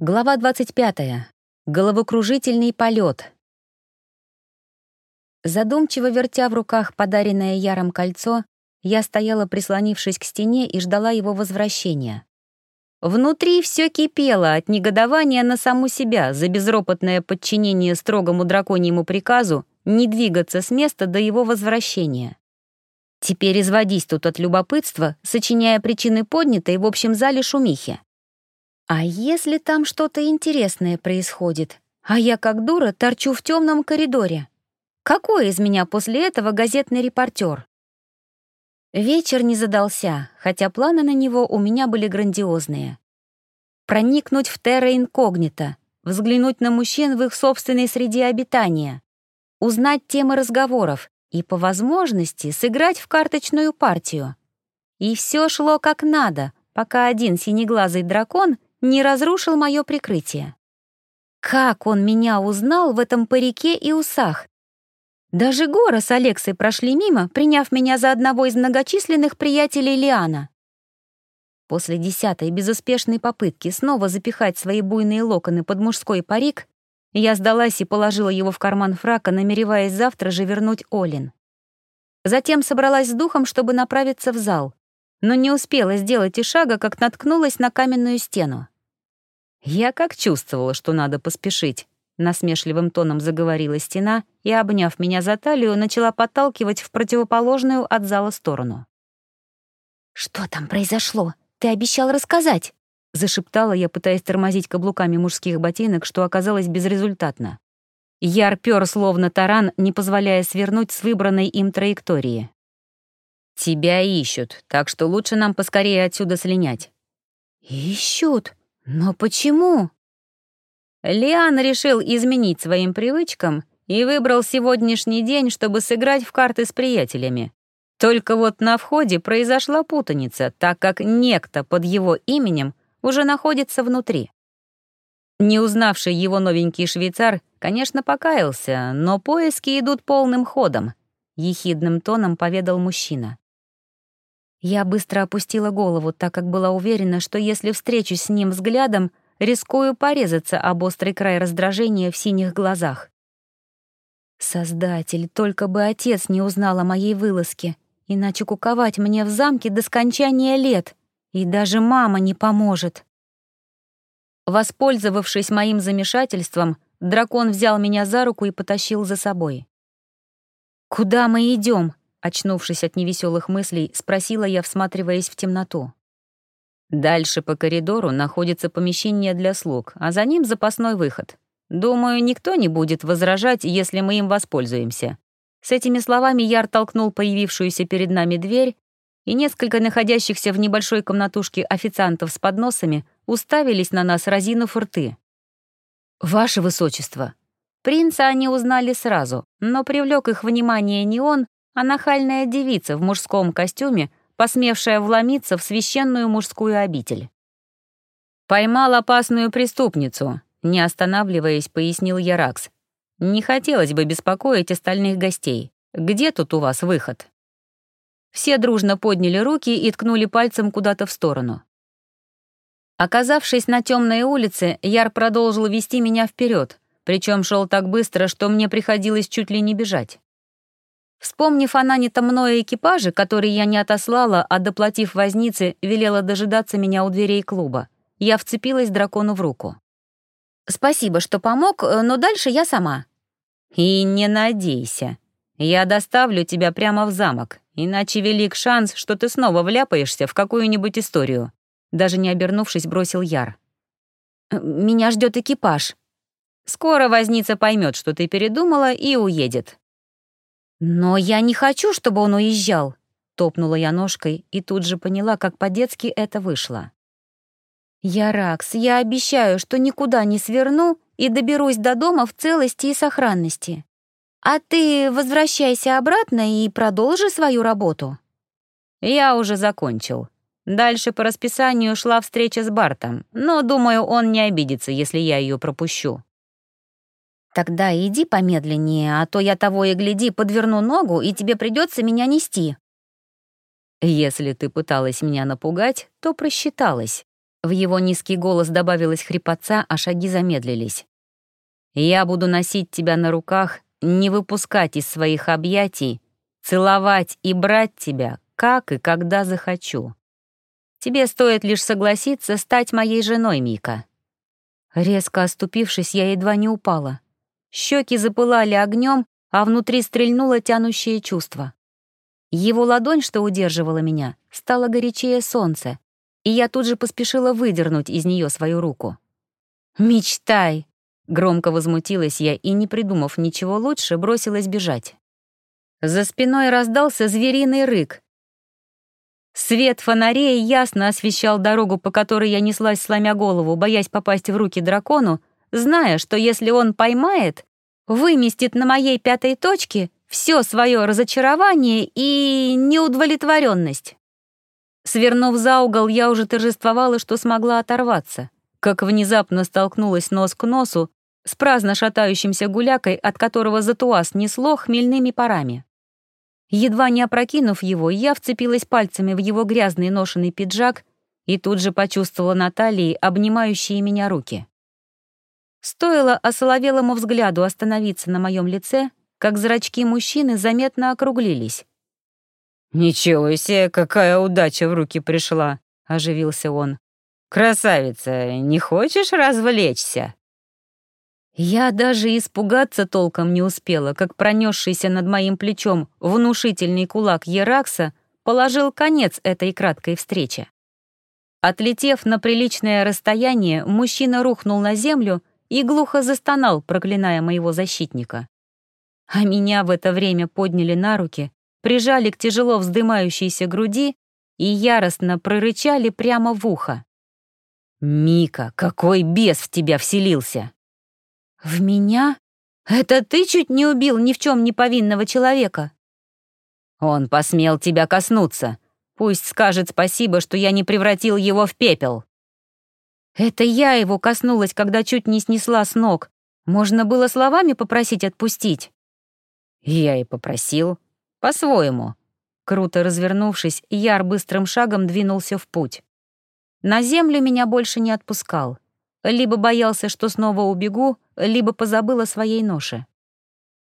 Глава 25. Головокружительный полет. Задумчиво вертя в руках подаренное Яром кольцо, я стояла, прислонившись к стене, и ждала его возвращения. Внутри все кипело от негодования на саму себя за безропотное подчинение строгому драконьему приказу не двигаться с места до его возвращения. Теперь изводись тут от любопытства, сочиняя причины поднятой в общем зале шумихи. А если там что-то интересное происходит, а я как дура торчу в темном коридоре? Какой из меня после этого газетный репортер? Вечер не задался, хотя планы на него у меня были грандиозные. Проникнуть в терра инкогнито, взглянуть на мужчин в их собственной среде обитания, узнать темы разговоров и, по возможности, сыграть в карточную партию. И все шло как надо, пока один синеглазый дракон — не разрушил мое прикрытие. Как он меня узнал в этом парике и усах? Даже Гора с Алексой прошли мимо, приняв меня за одного из многочисленных приятелей Лиана. После десятой безуспешной попытки снова запихать свои буйные локоны под мужской парик, я сдалась и положила его в карман фрака, намереваясь завтра же вернуть Олин. Затем собралась с духом, чтобы направиться в зал но не успела сделать и шага, как наткнулась на каменную стену. Я как чувствовала, что надо поспешить. Насмешливым тоном заговорила стена и, обняв меня за талию, начала подталкивать в противоположную от зала сторону. «Что там произошло? Ты обещал рассказать!» — зашептала я, пытаясь тормозить каблуками мужских ботинок, что оказалось безрезультатно. Яр пёр словно таран, не позволяя свернуть с выбранной им траектории. «Тебя ищут, так что лучше нам поскорее отсюда слинять». «Ищут? Но почему?» Лиан решил изменить своим привычкам и выбрал сегодняшний день, чтобы сыграть в карты с приятелями. Только вот на входе произошла путаница, так как некто под его именем уже находится внутри. Не узнавший его новенький швейцар, конечно, покаялся, но поиски идут полным ходом, — ехидным тоном поведал мужчина. Я быстро опустила голову, так как была уверена, что если встречусь с ним взглядом, рискую порезаться об острый край раздражения в синих глазах. Создатель, только бы отец не узнал о моей вылазке, иначе куковать мне в замке до скончания лет, и даже мама не поможет. Воспользовавшись моим замешательством, дракон взял меня за руку и потащил за собой. «Куда мы идем? Очнувшись от невеселых мыслей, спросила я, всматриваясь в темноту. Дальше по коридору находится помещение для слуг, а за ним запасной выход. Думаю, никто не будет возражать, если мы им воспользуемся. С этими словами Яр толкнул появившуюся перед нами дверь, и несколько находящихся в небольшой комнатушке официантов с подносами уставились на нас, разинув рты. «Ваше высочество!» Принца они узнали сразу, но привлек их внимание не он, а нахальная девица в мужском костюме, посмевшая вломиться в священную мужскую обитель. «Поймал опасную преступницу», — не останавливаясь, пояснил Яракс. «Не хотелось бы беспокоить остальных гостей. Где тут у вас выход?» Все дружно подняли руки и ткнули пальцем куда-то в сторону. Оказавшись на темной улице, Яр продолжил вести меня вперед, причем шел так быстро, что мне приходилось чуть ли не бежать. Вспомнив о нанятом мною экипаже, который я не отослала, а доплатив вознице, велела дожидаться меня у дверей клуба, я вцепилась дракону в руку. «Спасибо, что помог, но дальше я сама». «И не надейся. Я доставлю тебя прямо в замок, иначе велик шанс, что ты снова вляпаешься в какую-нибудь историю», даже не обернувшись, бросил Яр. «Меня ждет экипаж». «Скоро возница поймет, что ты передумала, и уедет. «Но я не хочу, чтобы он уезжал», — топнула я ножкой и тут же поняла, как по-детски это вышло. «Я Ракс, я обещаю, что никуда не сверну и доберусь до дома в целости и сохранности. А ты возвращайся обратно и продолжи свою работу». «Я уже закончил. Дальше по расписанию шла встреча с Бартом, но, думаю, он не обидится, если я ее пропущу». «Тогда иди помедленнее, а то я того и гляди, подверну ногу, и тебе придется меня нести». «Если ты пыталась меня напугать, то просчиталась», В его низкий голос добавилась хрипотца, а шаги замедлились. «Я буду носить тебя на руках, не выпускать из своих объятий, целовать и брать тебя, как и когда захочу. Тебе стоит лишь согласиться стать моей женой, Мика». Резко оступившись, я едва не упала. Щеки запылали огнем, а внутри стрельнуло тянущее чувство. Его ладонь, что удерживала меня, стала горячее солнце, и я тут же поспешила выдернуть из нее свою руку. «Мечтай!» — громко возмутилась я и, не придумав ничего лучше, бросилась бежать. За спиной раздался звериный рык. Свет фонарей ясно освещал дорогу, по которой я неслась, сломя голову, боясь попасть в руки дракону, зная, что если он поймает, выместит на моей пятой точке все свое разочарование и неудовлетворенность. Свернув за угол, я уже торжествовала, что смогла оторваться, как внезапно столкнулась нос к носу с праздно шатающимся гулякой, от которого затуаз несло хмельными парами. Едва не опрокинув его, я вцепилась пальцами в его грязный ношеный пиджак и тут же почувствовала на талии обнимающие меня руки. Стоило осоловелому взгляду остановиться на моем лице, как зрачки мужчины заметно округлились. «Ничего себе, какая удача в руки пришла!» — оживился он. «Красавица, не хочешь развлечься?» Я даже испугаться толком не успела, как пронесшийся над моим плечом внушительный кулак Еракса положил конец этой краткой встрече. Отлетев на приличное расстояние, мужчина рухнул на землю и глухо застонал, проклиная моего защитника. А меня в это время подняли на руки, прижали к тяжело вздымающейся груди и яростно прорычали прямо в ухо. «Мика, какой бес в тебя вселился!» «В меня? Это ты чуть не убил ни в чем не повинного человека?» «Он посмел тебя коснуться. Пусть скажет спасибо, что я не превратил его в пепел». Это я его коснулась, когда чуть не снесла с ног. Можно было словами попросить отпустить. Я и попросил. По-своему. Круто развернувшись, Яр быстрым шагом двинулся в путь. На землю меня больше не отпускал. Либо боялся, что снова убегу, либо позабыл о своей ноше.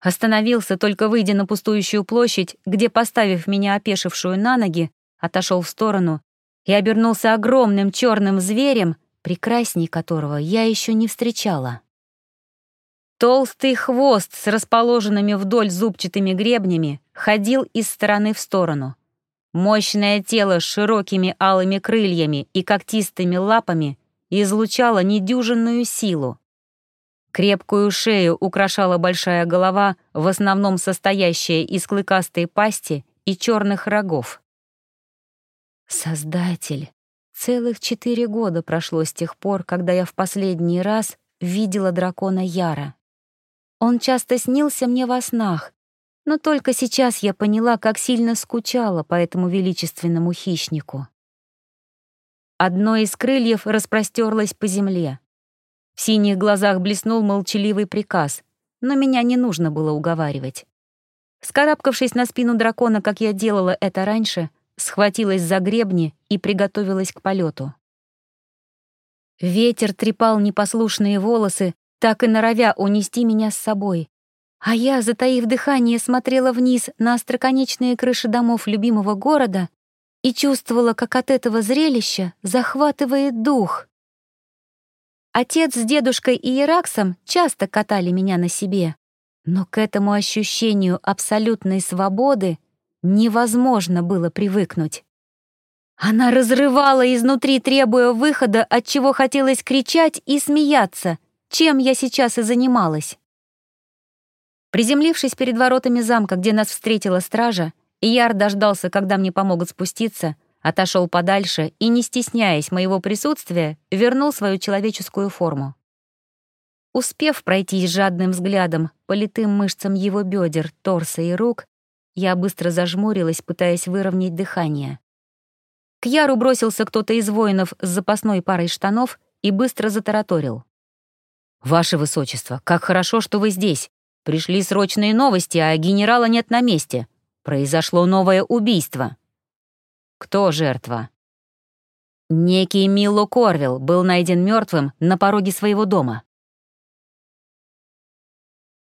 Остановился, только выйдя на пустующую площадь, где, поставив меня опешившую на ноги, отошел в сторону и обернулся огромным черным зверем, прекрасней которого я еще не встречала. Толстый хвост с расположенными вдоль зубчатыми гребнями ходил из стороны в сторону. Мощное тело с широкими алыми крыльями и когтистыми лапами излучало недюжинную силу. Крепкую шею украшала большая голова, в основном состоящая из клыкастой пасти и черных рогов. Создатель. Целых четыре года прошло с тех пор, когда я в последний раз видела дракона Яра. Он часто снился мне во снах, но только сейчас я поняла, как сильно скучала по этому величественному хищнику. Одно из крыльев распростерлось по земле. В синих глазах блеснул молчаливый приказ, но меня не нужно было уговаривать. Скарабкавшись на спину дракона, как я делала это раньше, схватилась за гребни и приготовилась к полету. Ветер трепал непослушные волосы, так и норовя унести меня с собой. А я, затаив дыхание, смотрела вниз на остроконечные крыши домов любимого города и чувствовала, как от этого зрелища захватывает дух. Отец с дедушкой и Ираксом часто катали меня на себе, но к этому ощущению абсолютной свободы невозможно было привыкнуть. Она разрывала изнутри, требуя выхода, от чего хотелось кричать и смеяться, чем я сейчас и занималась. Приземлившись перед воротами замка, где нас встретила стража, Ияр дождался, когда мне помогут спуститься, отошел подальше и, не стесняясь моего присутствия, вернул свою человеческую форму. Успев пройтись жадным взглядом по литым мышцам его бедер, торса и рук, я быстро зажмурилась, пытаясь выровнять дыхание. К Яру бросился кто-то из воинов с запасной парой штанов и быстро затараторил. «Ваше Высочество, как хорошо, что вы здесь. Пришли срочные новости, а генерала нет на месте. Произошло новое убийство». «Кто жертва?» Некий Мило Корвилл был найден мертвым на пороге своего дома.